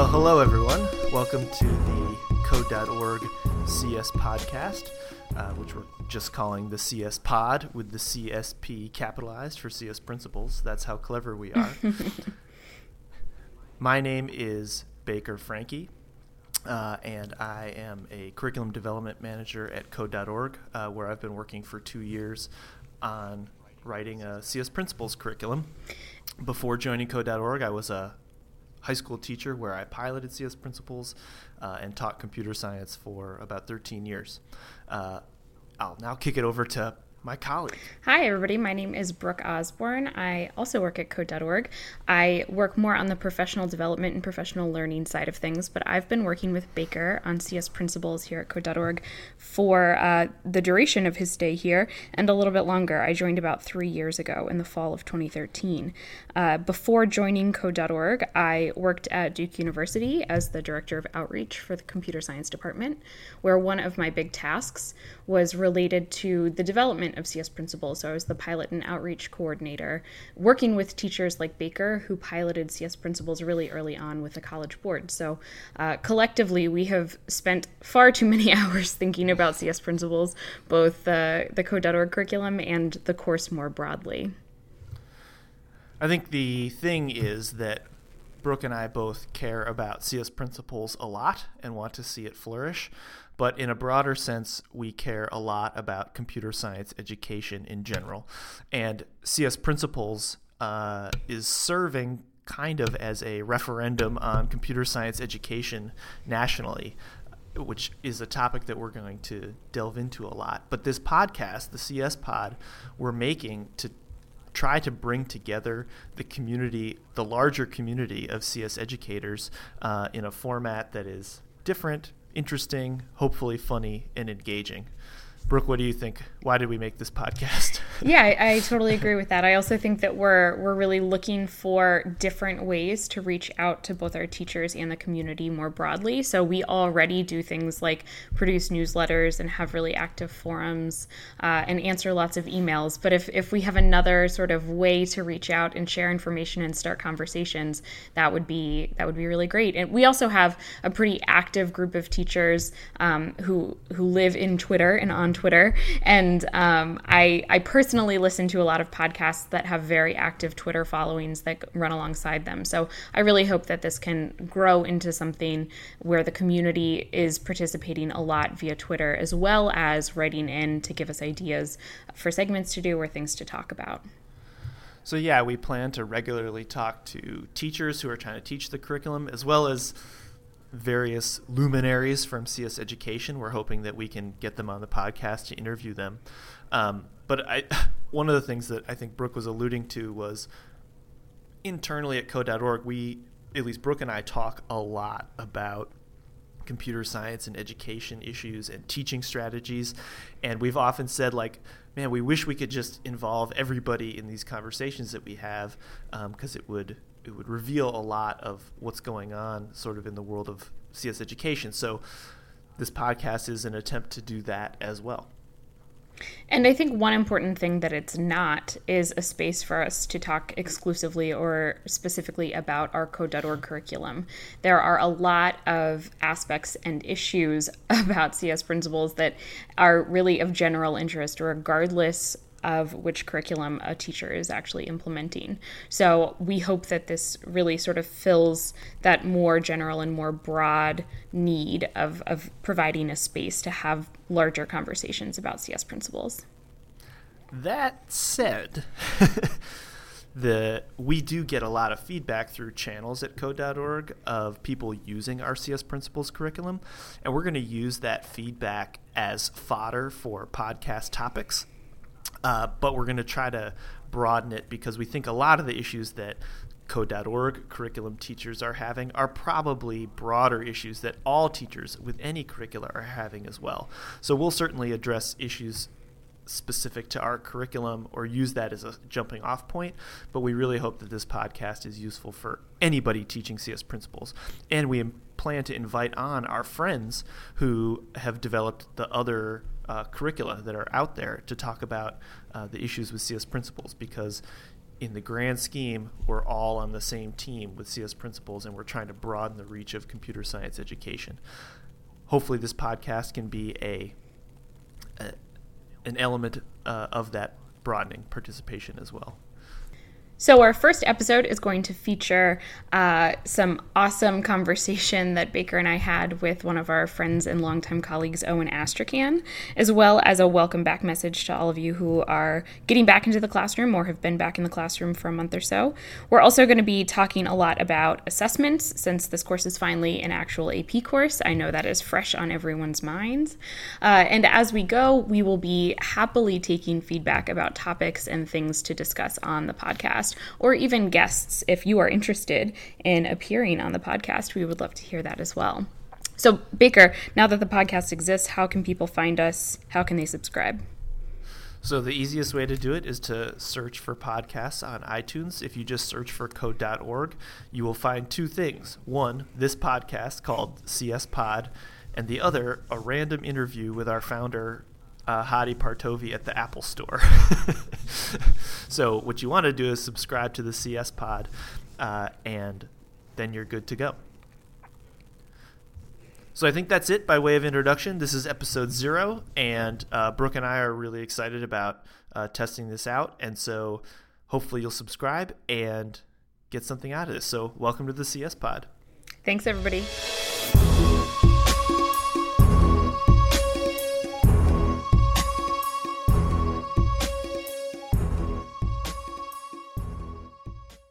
Well, hello everyone. Welcome to the Code.org CS podcast, uh, which we're just calling the CS Pod with the CSP capitalized for CS Principles. That's how clever we are. My name is Baker Franke, uh, and I am a curriculum development manager at Code.org, uh, where I've been working for two years on writing a CS Principles curriculum. Before joining Code.org, I was a high school teacher where I piloted CS principles uh, and taught computer science for about 13 years. Uh, I'll now kick it over to my colleague. Hi, everybody. My name is Brooke Osborne. I also work at Code.org. I work more on the professional development and professional learning side of things, but I've been working with Baker on CS principles here at Code.org for uh, the duration of his stay here and a little bit longer. I joined about three years ago in the fall of 2013. Uh, before joining Code.org, I worked at Duke University as the director of outreach for the computer science department, where one of my big tasks was related to the development of CS principles. So I was the pilot and outreach coordinator, working with teachers like Baker, who piloted CS principles really early on with the College Board. So uh, collectively, we have spent far too many hours thinking about CS principles, both uh, the Code.org curriculum and the course more broadly. I think the thing is that Brooke and I both care about CS principles a lot and want to see it flourish. But in a broader sense, we care a lot about computer science education in general. And CS Principles uh, is serving kind of as a referendum on computer science education nationally which is a topic that we're going to delve into a lot. But this podcast, the CS Pod, we're making to try to bring together the community, the larger community of CS educators, uh, in a format that is different, interesting, hopefully funny, and engaging. Brooke, what do you think? Why did we make this podcast? yeah, I, I, totally agree with that. I also think that we're we're really looking for different ways to reach out to both our teachers and the community more broadly. So we already do things like produce newsletters and have really active forums uh, and answer lots of emails. But if if we have another sort of way to reach out and share information and start conversations, that would be that would be really great. And we also have a pretty active group of teachers um, who who live in Twitter and on Twitter, and um, I I personally listen to a lot of podcasts that have very active Twitter followings that run alongside them. So I really hope that this can grow into something where the community is participating a lot via Twitter, as well as writing in to give us ideas for segments to do or things to talk about. So yeah, we plan to regularly talk to teachers who are trying to teach the curriculum, as well as various luminaries from CS Education. We're hoping that we can get them on the podcast to interview them. Um, but I, one of the things that I think Brooke was alluding to was internally at code.org, we, at least Brooke and I, talk a lot about computer science and education issues and teaching strategies. And we've often said, like, man, we wish we could just involve everybody in these conversations that we have because um, it would it would reveal a lot of what's going on sort of in the world of CS education. So this podcast is an attempt to do that as well. And I think one important thing that it's not is a space for us to talk exclusively or specifically about our code.org curriculum. There are a lot of aspects and issues about CS principles that are really of general interest, regardless of which curriculum a teacher is actually implementing. So we hope that this really sort of fills that more general and more broad need of, of providing a space to have larger conversations about CS principles. That said, the we do get a lot of feedback through channels at code.org of people using our CS principles curriculum, and we're going to use that feedback as fodder for podcast topics. Uh, but we're going to try to broaden it because we think a lot of the issues that code.org curriculum teachers are having are probably broader issues that all teachers with any curricula are having as well. So we'll certainly address issues specific to our curriculum or use that as a jumping off point, but we really hope that this podcast is useful for anybody teaching CS principles. And we plan to invite on our friends who have developed the other uh, curricula that are out there to talk about uh, the issues with CS principles because in the grand scheme, we're all on the same team with CS Principles, and we're trying to broaden the reach of computer science education. Hopefully, this podcast can be a, a an element uh, of that broadening participation as well. So, our first episode is going to feature uh, some awesome conversation that Baker and I had with one of our friends and longtime colleagues, Owen Astrachan, as well as a welcome back message to all of you who are getting back into the classroom or have been back in the classroom for a month or so. We're also going to be talking a lot about assessments since this course is finally an actual AP course. I know that is fresh on everyone's minds. Uh, and as we go, we will be happily taking feedback about topics and things to discuss on the podcast podcast or even guests. If you are interested in appearing on the podcast, we would love to hear that as well. So, Baker, now that the podcast exists, how can people find us? How can they subscribe? So the easiest way to do it is to search for podcasts on iTunes. If you just search for code.org, you will find two things. One, this podcast called CS Pod, and the other, a random interview with our founder, uh, Hadi Partovi at the Apple Store. so what you want to do is subscribe to the CS Pod, uh, and then you're good to go. So I think that's it by way of introduction. This is episode zero, and uh, Brooke and I are really excited about uh, testing this out, and so hopefully you'll subscribe and get something out of this. So welcome to the CS Pod. Thanks, everybody.